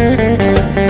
Müzik